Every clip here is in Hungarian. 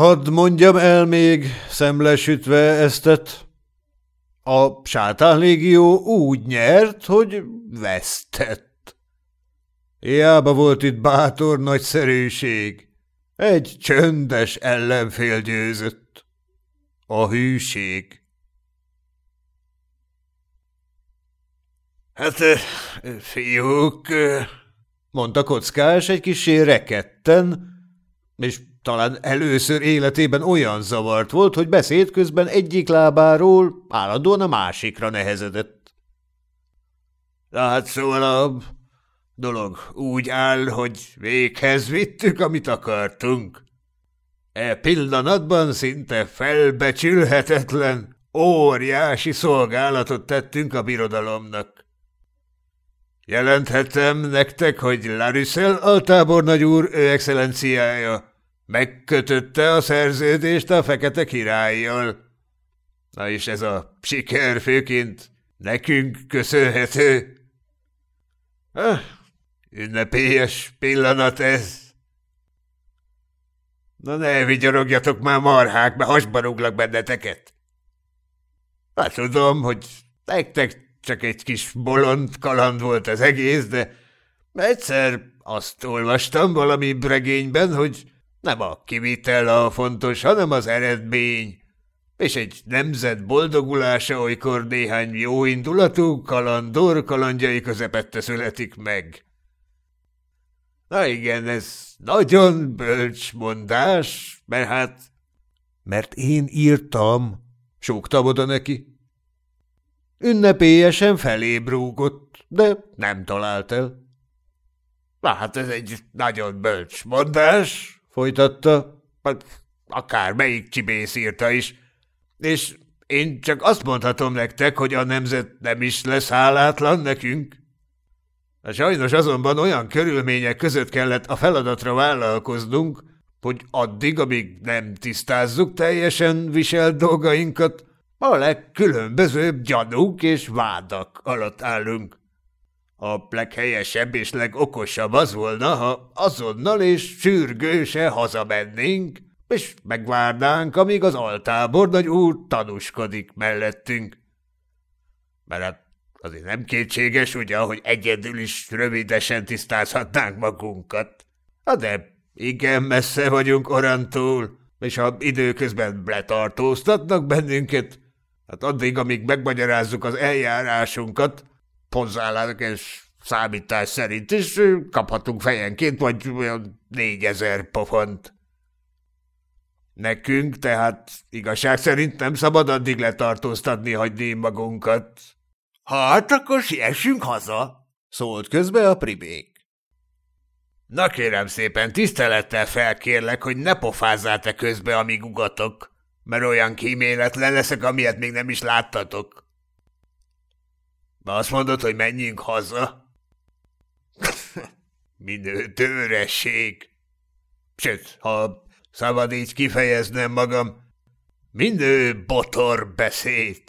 Hadd mondjam el még, szemlesütve eztet. A sátánlégió úgy nyert, hogy vesztett. Hiába volt itt bátor nagyszerűség. Egy csöndes ellenfél győzött. A hűség. Hát, fiúk, mondta kockás egy kisé reketten, és talán először életében olyan zavart volt, hogy beszéd közben egyik lábáról állandóan a másikra nehezedett. Na hát szóval a dolog úgy áll, hogy véghez vittük, amit akartunk. E pillanatban szinte felbecsülhetetlen, óriási szolgálatot tettünk a birodalomnak. Jelenthetem nektek, hogy Larissel altábornagy úr, ő excellenciája, Megkötötte a szerződést a fekete királlyal. Na és ez a siker főként nekünk köszönhető. Ah, ünnepélyes pillanat ez. Na ne vigyorogjatok már marhák, mert hasba rúglak benneteket. Hát tudom, hogy nektek csak egy kis bolond kaland volt az egész, de egyszer azt olvastam valami bregényben, hogy nem a kivitel a fontos, hanem az eredmény. És egy nemzet boldogulása olykor néhány jóindulatú kalandor kalandjai közepette születik meg. Na igen, ez nagyon bölcs mondás, mert hát... Mert én írtam, súgtam oda neki. Ünnepélyesen felébb rúgott, de nem talált el. Na hát ez egy nagyon bölcs mondás, folytatta, akár melyik csibész írta is, és én csak azt mondhatom nektek, hogy a nemzet nem is lesz hálátlan nekünk. Sajnos azonban olyan körülmények között kellett a feladatra vállalkoznunk, hogy addig, amíg nem tisztázzuk teljesen viselt dolgainkat, a legkülönbözőbb gyanúk és vádak alatt állunk. A leghelyesebb és legokosabb az volna, ha azonnal és sürgőse hazamennénk, és megvárnánk, amíg az altábornagy úr tanúskodik mellettünk. Mert hát azért nem kétséges, ugye, hogy egyedül is rövidesen tisztázhatnánk magunkat. Hát de igen messze vagyunk orantól, és ha időközben letartóztatnak bennünket, hát addig, amíg megmagyarázzuk az eljárásunkat, és számítás szerint is kaphatunk fejenként vagy olyan négyezer pofont. Nekünk tehát igazság szerint nem szabad addig letartóztatni hagyni magunkat. Hát akkor siessünk haza, szólt közbe a pribék. Na kérem szépen, tisztelettel felkérlek, hogy ne pofázzál közbe, amíg ugatok, mert olyan kíméletlen leszek, amilyet még nem is láttatok. Azt mondod, hogy menjünk haza? Minő tőresség. Sőt, ha szabad így kifejeznem magam, minő botor beszéd.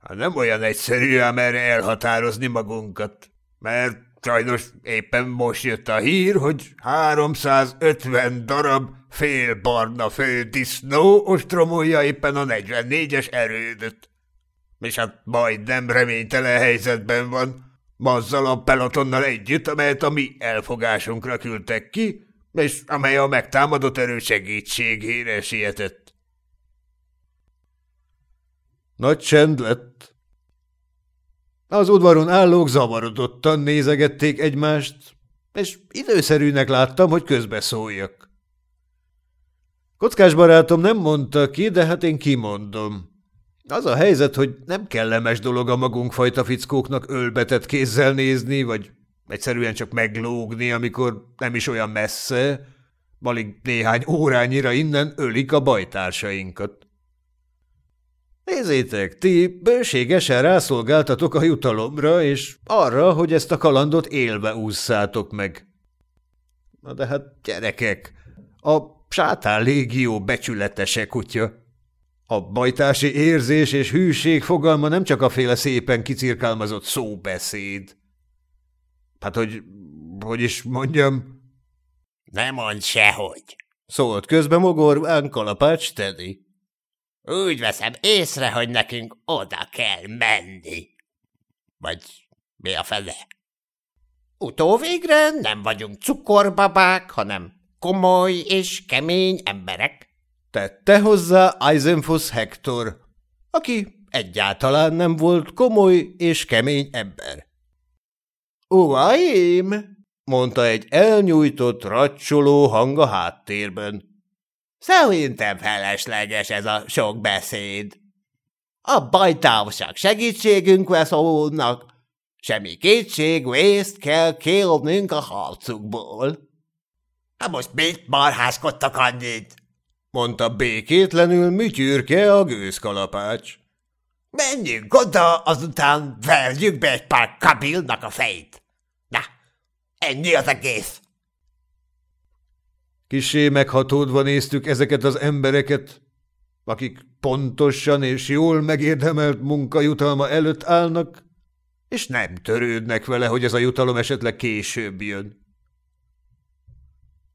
Hát nem olyan egyszerű ám erre elhatározni magunkat, mert sajnos éppen most jött a hír, hogy 350 darab fél barna disznó ostromolja éppen a 44-es erődöt és hát majdnem reménytelen helyzetben van, azzal a pelotonnal együtt, amelyet a mi elfogásunkra küldtek ki, és amely a megtámadott erő segítségére sietett. Nagy csend lett. Az udvaron állók zavarodottan nézegették egymást, és időszerűnek láttam, hogy közbeszóljak. Kockás barátom nem mondta ki, de hát én kimondom. Az a helyzet, hogy nem kellemes dolog a magunkfajta fickóknak ölbetett kézzel nézni, vagy egyszerűen csak meglógni, amikor nem is olyan messze, alig néhány órányira innen ölik a bajtársainkat. Nézzétek, ti bőségesen rászolgáltatok a jutalomra, és arra, hogy ezt a kalandot élve ússzátok meg. Na de hát gyerekek, a sátán légió becsületese kutya. A bajtási érzés és hűség fogalma nem csak a féle szépen kicirkálmazott szóbeszéd. Hát, hogy, hogy is mondjam... Nem mond sehogy, Szólt közben mogorván kalapács Teddy. Úgy veszem észre, hogy nekünk oda kell menni. Vagy mi a fele? Utóvégre nem vagyunk cukorbabák, hanem komoly és kemény emberek. Tette hozzá Eisenfuss Hector, aki egyáltalán nem volt komoly és kemény ember. Uaim! mondta egy elnyújtott, racsoló hang a háttérben. Szerintem felesleges ez a sok beszéd. A bajtársak segítségünkre szólnak, semmi kétség, részt kell kérnünk a harcukból. Hát most mit marhászkodtak annyit? Mondta békétlenül műtyürke a gőzkalapács. Menjünk oda, azután verjük be egy pár kabilnak a fejét. Na, ennyi az egész. Kisé meghatódva néztük ezeket az embereket, akik pontosan és jól megérdemelt munkajutalma előtt állnak, és nem törődnek vele, hogy ez a jutalom esetleg később jön.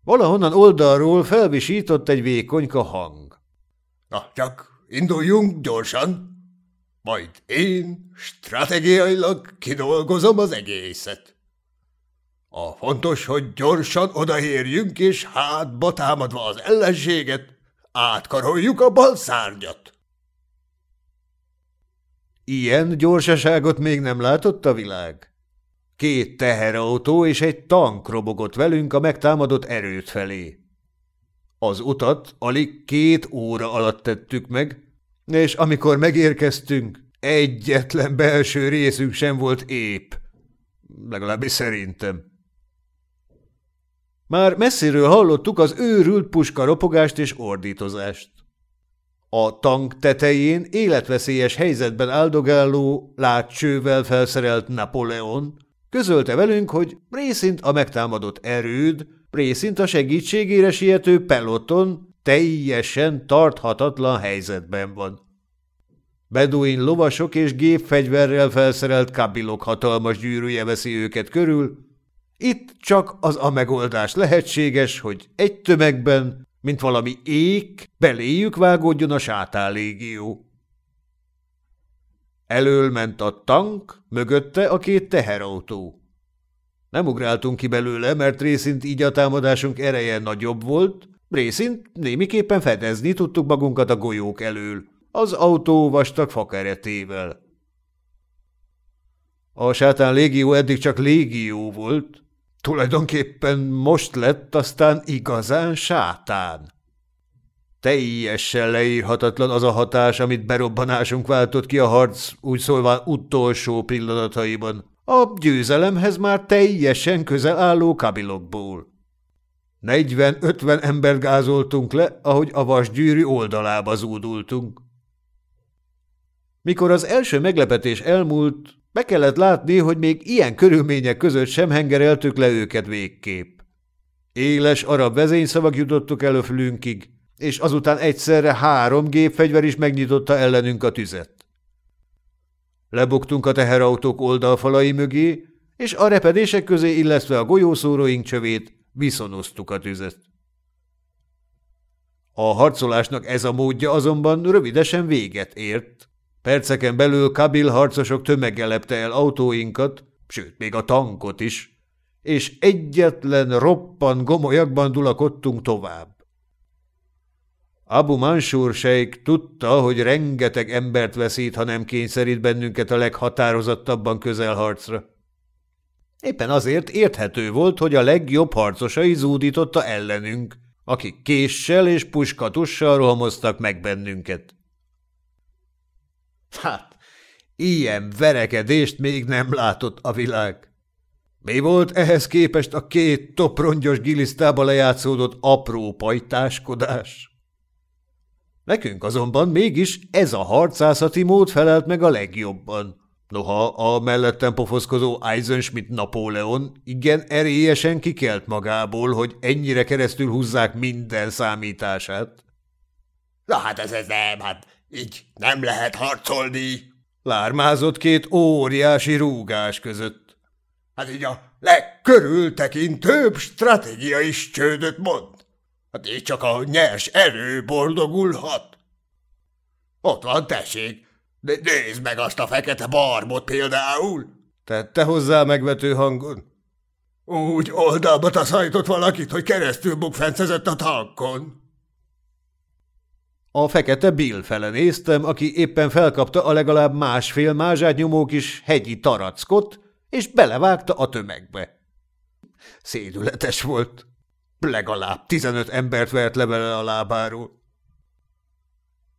Valahonnan oldalról felvisított egy vékonyka hang. – Na, csak induljunk gyorsan, majd én stratégiailag kidolgozom az egészet. A fontos, hogy gyorsan odaérjünk, és hátba támadva az ellenséget, átkaroljuk a bal szárnyat. Ilyen gyorsaságot még nem látott a világ. Két teherautó és egy tank robogott velünk a megtámadott erőt felé. Az utat alig két óra alatt tettük meg, és amikor megérkeztünk, egyetlen belső részünk sem volt épp. Legalábbis szerintem. Már messziről hallottuk az őrült puska ropogást és ordítozást. A tank tetején életveszélyes helyzetben áldogáló, látcsővel felszerelt Napóleon közölte velünk, hogy részint a megtámadott erőd, részint a segítségére siető peloton teljesen tarthatatlan helyzetben van. Beduin lovasok és gépfegyverrel felszerelt kabilok hatalmas gyűrűje veszi őket körül, itt csak az a megoldás lehetséges, hogy egy tömegben, mint valami ék, beléjük vágódjon a sátán légió. Elől ment a tank, mögötte a két teherautó. Nem ugráltunk ki belőle, mert részint így a támadásunk ereje nagyobb volt, részint némiképpen fedezni tudtuk magunkat a golyók elől, az autó vastag fakeretével. A sátán légió eddig csak légió volt, Tulajdonképpen most lett aztán igazán sátán. Teljesen leírhatatlan az a hatás, amit berobbanásunk váltott ki a harc, úgy szólva utolsó pillanataiban, a győzelemhez már teljesen közel álló kabilokból. Negyven-ötven embert gázoltunk le, ahogy a vasgyűrű oldalába zúdultunk. Mikor az első meglepetés elmúlt, be kellett látni, hogy még ilyen körülmények között sem hengereltük le őket végképp. Éles arab vezényszavak jutottuk el a fülünkig, és azután egyszerre három gépfegyver is megnyitotta ellenünk a tüzet. Lebuktunk a teherautók oldalfalai mögé, és a repedések közé illesztve a golyószóróink csövét viszonoztuk a tüzet. A harcolásnak ez a módja azonban rövidesen véget ért. Perceken belül Kabil harcosok tömeggel lepte el autóinkat, sőt, még a tankot is, és egyetlen roppan gomolyakban dulakodtunk tovább. Abu Mansur sejk tudta, hogy rengeteg embert veszít, ha nem kényszerít bennünket a leghatározottabban közelharcra. Éppen azért érthető volt, hogy a legjobb harcosai zúdította ellenünk, akik késsel és puskatussal rohamoztak meg bennünket. Hát, ilyen verekedést még nem látott a világ. Mi volt ehhez képest a két toprongyos gilisztába lejátszódott apró pajtáskodás? Nekünk azonban mégis ez a harcászati mód felelt meg a legjobban. Noha a mellettem pofoszkozó Eisenschmidt Napóleon igen erélyesen kikelt magából, hogy ennyire keresztül húzzák minden számítását. Na hát ez, ez nem, hát így nem lehet harcolni. Lármázott két óriási rúgás között. Hát így a legkörültekintőbb stratégia is csődöt mond. Hát így csak a nyers erő boldogulhat. Ott van, tessék, de nézd meg azt a fekete barbot például. Tette hozzá megvető hangon. Úgy oldalba taszajtott valakit, hogy keresztül bukfencezett a tankon. A fekete Bill fele néztem, aki éppen felkapta a legalább másfél mázsát nyomó kis hegyi tarackot, és belevágta a tömegbe. Szédületes volt. Legalább tizenöt embert vert le bele a lábáról.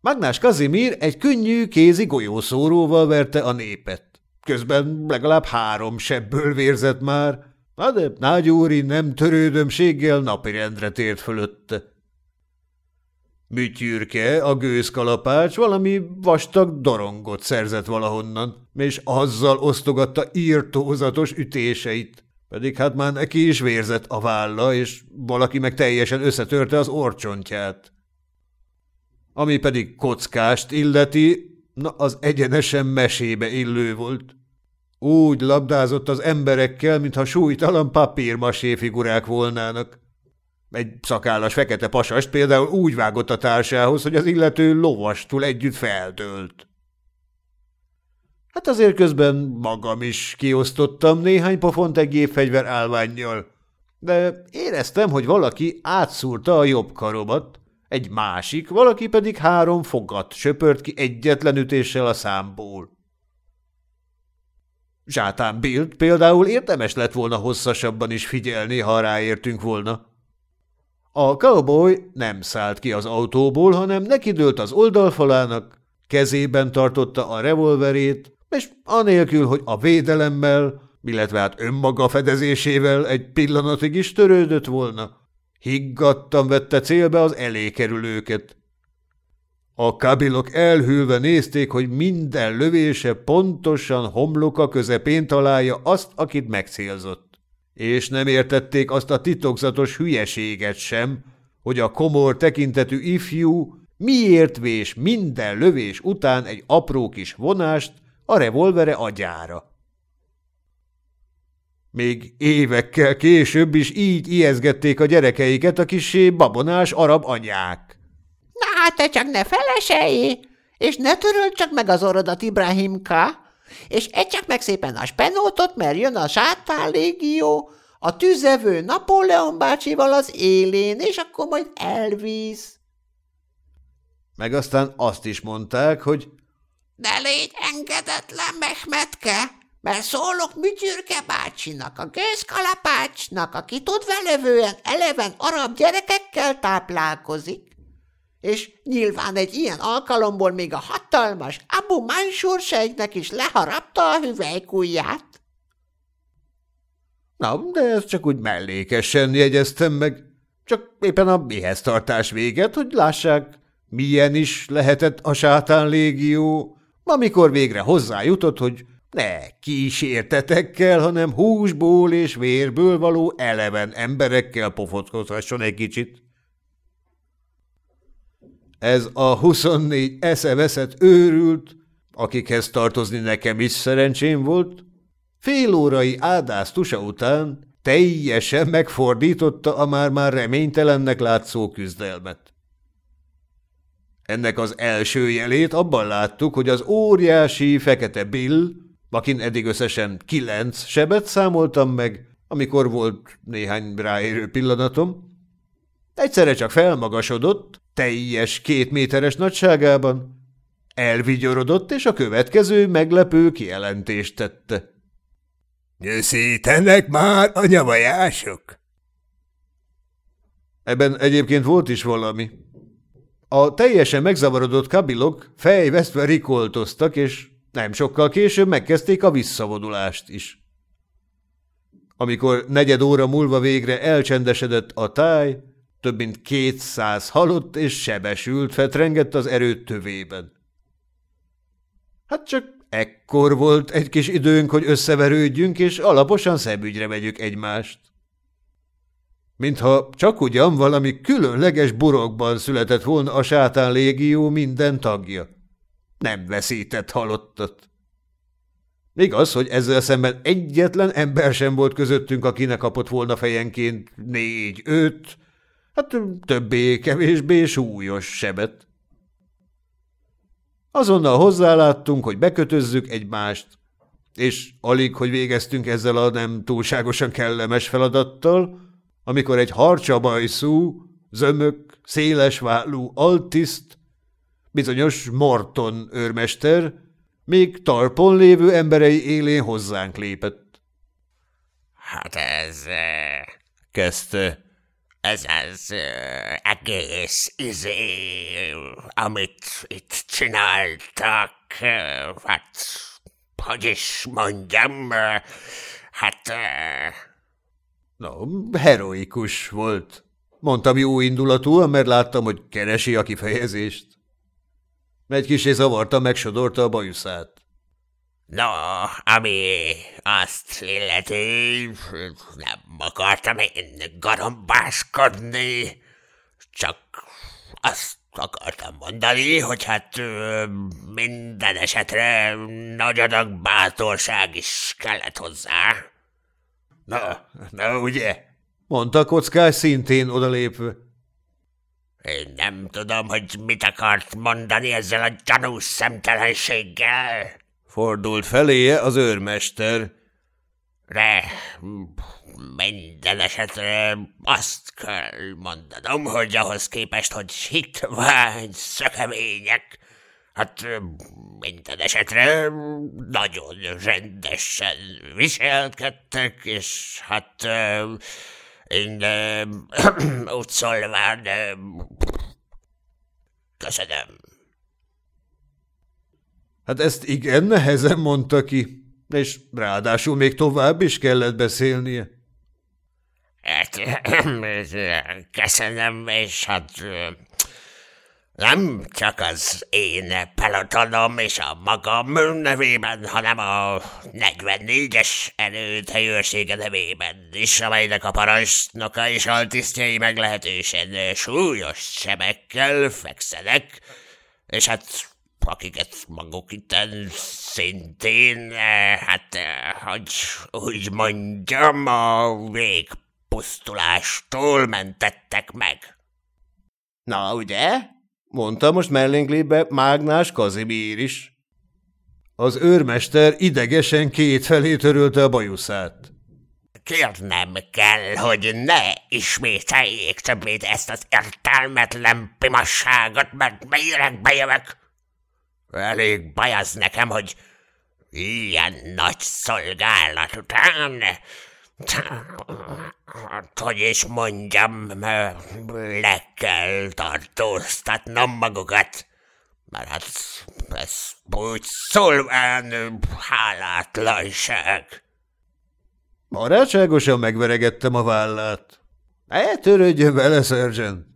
Magnás Kazimír egy könnyű kézi golyószóróval verte a népet. Közben legalább három sebből vérzett már, Na de Nágyúri nem törődömséggel napirendre tért fölötte. Műtyürke, a gőzkalapács valami vastag dorongot szerzett valahonnan, és azzal osztogatta írtózatos ütéseit. Pedig hát már neki is vérzett a válla, és valaki meg teljesen összetörte az orcsontját. Ami pedig kockást illeti, na az egyenesen mesébe illő volt. Úgy labdázott az emberekkel, mintha súlytalan papírmasé figurák volnának. Egy szakállas fekete pasast például úgy vágott a társához, hogy az illető lovastul együtt feltölt. Hát azért közben magam is kiosztottam néhány pofont egy gépfegyver állványjal, de éreztem, hogy valaki átszúrta a jobb karomat, egy másik, valaki pedig három fogat söpört ki egyetlen ütéssel a számból. Zsátán Bild például érdemes lett volna hosszasabban is figyelni, ha ráértünk volna. A cowboy nem szállt ki az autóból, hanem nekidőlt az oldalfalának, kezében tartotta a revolverét, és anélkül, hogy a védelemmel, illetve hát önmaga fedezésével egy pillanatig is törődött volna, higgadtan vette célbe az elékerülőket. A kabilok elhűlve nézték, hogy minden lövése pontosan homloka közepén találja azt, akit megcélzott. És nem értették azt a titokzatos hülyeséget sem, hogy a komor tekintetű ifjú miért vés minden lövés után egy apró kis vonást a revolvere agyára. Még évekkel később is így ijeszgették a gyerekeiket a kisé babonás arab anyák. Hát te csak ne feleselj, és ne töröld csak meg az orodat, Ibrahimka, és egy csak meg szépen a spenótot, mert jön a sátán légió, a tüzevő Napóleon bácsival az élén, és akkor majd elvíz. Meg aztán azt is mondták, hogy De légy engedetlen, Mehmetke, mert szólok Mütyürke bácsinak, a gőzkalapácsnak, aki tudvelövően eleven arab gyerekekkel táplálkozik és nyilván egy ilyen alkalomból még a hatalmas Abu Mansur sejknek is leharapta a hüvelykujját. Na, de ezt csak úgy mellékesen jegyeztem meg. Csak éppen a mihez tartás véget, hogy lássák, milyen is lehetett a sátán légió, amikor végre hozzájutott, hogy ne kísértetekkel, hanem húsból és vérből való eleven emberekkel pofotkozhasson egy kicsit. Ez a 24 eszeveszett őrült, akikhez tartozni nekem is szerencsém volt, fél órai áldáztusa után teljesen megfordította a már-már reménytelennek látszó küzdelmet. Ennek az első jelét abban láttuk, hogy az óriási fekete Bill, akin eddig összesen kilenc sebet számoltam meg, amikor volt néhány ráérő pillanatom, egyszerre csak felmagasodott, teljes két méteres nagyságában. Elvigyorodott, és a következő meglepő kijelentést tette. – Nyűszítenek már a nyavajások! Ebben egyébként volt is valami. A teljesen megzavarodott kabilok fejvesztve rikoltoztak, és nem sokkal később megkezdték a visszavonulást is. Amikor negyed óra múlva végre elcsendesedett a táj, több mint kétszáz halott és sebesült fetrengett az erőt tövében. Hát csak ekkor volt egy kis időnk, hogy összeverődjünk, és alaposan szemügyre vegyük egymást. Mintha csak ugyan valami különleges burokban született volna a sátán légió minden tagja. Nem veszített halottat. Igaz, hogy ezzel szemben egyetlen ember sem volt közöttünk, akinek kapott volna fejenként négy, öt, Hát többé-kevésbé súlyos sebet. Azonnal hozzáláttunk, hogy bekötözzük egymást, és alig, hogy végeztünk ezzel a nem túlságosan kellemes feladattal, amikor egy harcsabajszú, zömök, szélesvállú altiszt, bizonyos Morton őrmester, még talpon lévő emberei élén hozzánk lépett. Hát ez... kezdte. Ez az egész izé, amit itt csináltak, hát hogy is mondjam, hát... Na, heroikus volt. Mondtam jó indulatúan, mert láttam, hogy keresi a kifejezést. Egy kisé zavarta, megsodorta a bajuszát. No, ami azt illeti, nem akartam én garombáskodni, csak azt akartam mondani, hogy hát minden esetre nagy adag bátorság is kellett hozzá. Na, na ugye? Mondta kockás szintén odalépve. Én nem tudom, hogy mit akart mondani ezzel a gyanús szemtelenséggel. Fordult feléje az őrmester. De minden esetre azt kell mondanom, hogy ahhoz képest, hogy hitvány szökemények, hát minden esetre nagyon rendesen viselkedtek, és hát én úgy szólván köszönöm. Hát ezt igen nehezen mondta ki, és ráadásul még tovább is kellett beszélnie. Hát, köszönöm, és hát nem csak az én pelotonom és a magam nevében, hanem a 44-es erőthelyőrsége nevében is, amelynek a parancsnoka és altisztjai meglehetősen súlyos sebekkel fekszenek, és hát akiket maguk itt szintén, hát, hogy úgy mondjam, a végpusztulástól mentettek meg. Na, ugye? Mondta most mellénklébe Mágnás Kazimír is. Az őrmester idegesen kétfelé törölte a bajuszát. Kérnem kell, hogy ne ismételjék többét ezt az értelmetlen pimasságot, mert melyirek bejövök. Elég baj az nekem, hogy ilyen nagy szolgálat után, hogy is mondjam, le kell tartóztatnom magukat, mert hát ez úgy szólván hálátlanság. Barátságosan megveregettem a vállát. Ne törődjön vele, Sergeant.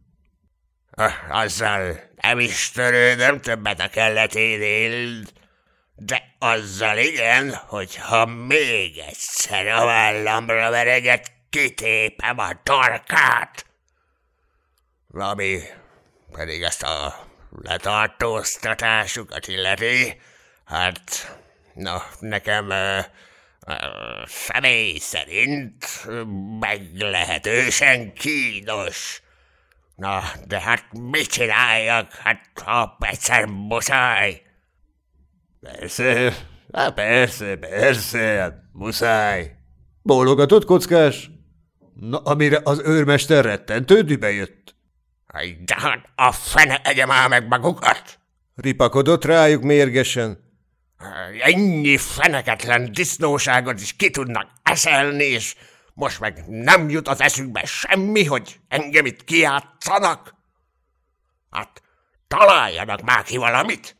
Azzal nem is törődöm többet a kelleténél, de azzal igen, hogyha még egyszer a vállamra vereget, kitépem a torkát. Ami pedig ezt a letartóztatásukat illeti, hát, na, nekem uh, uh, személy szerint meglehetősen kínos Na, de hát mit csináljak? Hát ha egyszer muszáj. Persze, hát persze, persze, hát muszáj. Bólogatott kockás? Na, amire az őrmester rettentő dübe jött. De hát a fene egye már meg magukat! Ripakodott rájuk mérgesen. Ennyi feneketlen disznóságot is ki tudnak eszelni, és most meg nem jut az eszükbe semmi, hogy engem itt kiátszanak? Hát találjanak már ki valamit.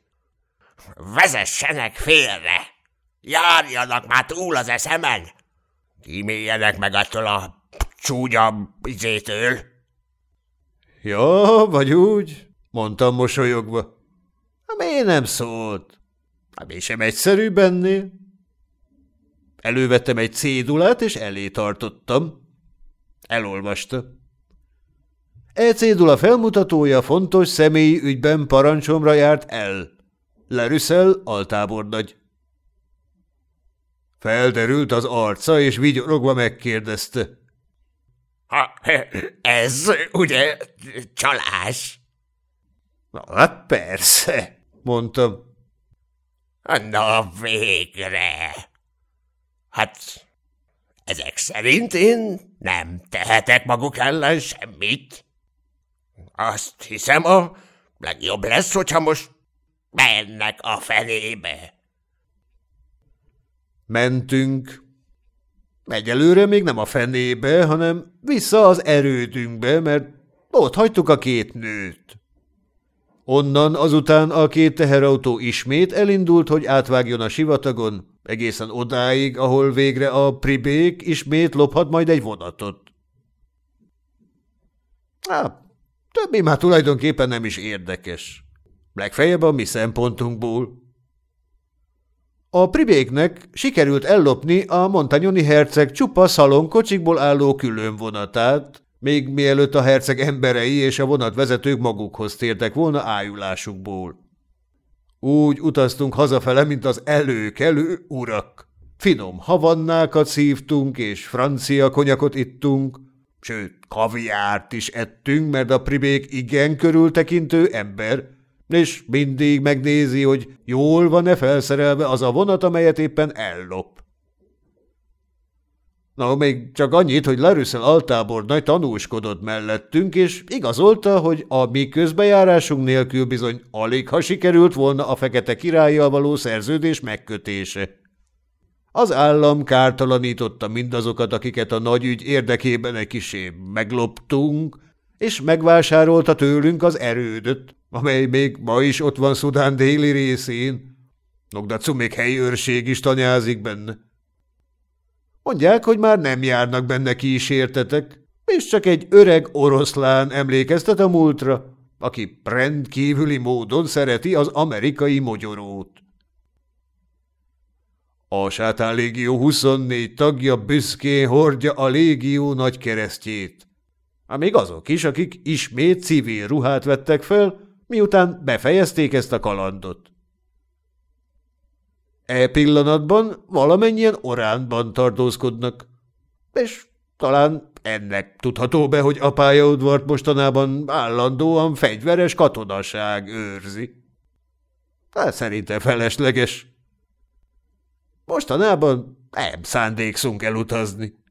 Vezessenek félre. Járjanak már túl az eszemen. Kiméljenek meg attól a csúnya izétől. Ja, vagy úgy, mondtam mosolyogva. Miért nem szólt? Mi sem egyszerű bennél. Elővettem egy cédulát, és elé tartottam. Elolvasta. E cédula felmutatója fontos személyi ügyben parancsomra járt el. Lerüsszel, altábornagy. Felderült az arca, és vigyorogva megkérdezte. Ha, ez ugye csalás? Na, hát persze, mondtam. Na végre! Hát, ezek szerint én nem tehetek maguk ellen semmit. Azt hiszem, a legjobb lesz, hogyha most mennek a fenébe. Mentünk. Egyelőre még nem a fenébe, hanem vissza az erődünkbe, mert ott hagytuk a két nőt. Onnan azután a két teherautó ismét elindult, hogy átvágjon a sivatagon, egészen odáig, ahol végre a pribék ismét lophat majd egy vonatot. Á, többi már tulajdonképpen nem is érdekes. Legfeljebb a mi szempontunkból. A pribéknek sikerült ellopni a montagnoni herceg csupa szalonkocsikból álló külön vonatát, még mielőtt a herceg emberei és a vonatvezetők magukhoz tértek volna ájulásukból. Úgy utaztunk hazafele, mint az előkelő urak. Finom havannákat szívtunk, és francia konyakot ittunk, sőt, kaviárt is ettünk, mert a pribék igen körültekintő ember, és mindig megnézi, hogy jól van-e felszerelve az a vonat, amelyet éppen ellop. Na, még csak annyit, hogy Larüsszel altábor nagy tanúskodott mellettünk, és igazolta, hogy a mi közbejárásunk nélkül bizony alig, ha sikerült volna a fekete királlyal való szerződés megkötése. Az állam kártalanította mindazokat, akiket a nagy ügy érdekében egy kisé megloptunk, és megvásárolta tőlünk az erődöt, amely még ma is ott van Szudán déli részén. Nogdacu még helyőrség is tanyázik benne. Mondják, hogy már nem járnak benne kísértetek, és csak egy öreg oroszlán emlékeztet a múltra, aki rendkívüli módon szereti az amerikai mogyorót. A sátán légió 24 tagja büszkén hordja a légió nagy keresztjét. Még azok is, akik ismét civil ruhát vettek fel, miután befejezték ezt a kalandot. E pillanatban valamennyien oránban tartózkodnak, és talán ennek tudható be, hogy a pályaudvart mostanában állandóan fegyveres katonaság őrzi. Hát szerintem felesleges. Mostanában nem szándékszunk elutazni.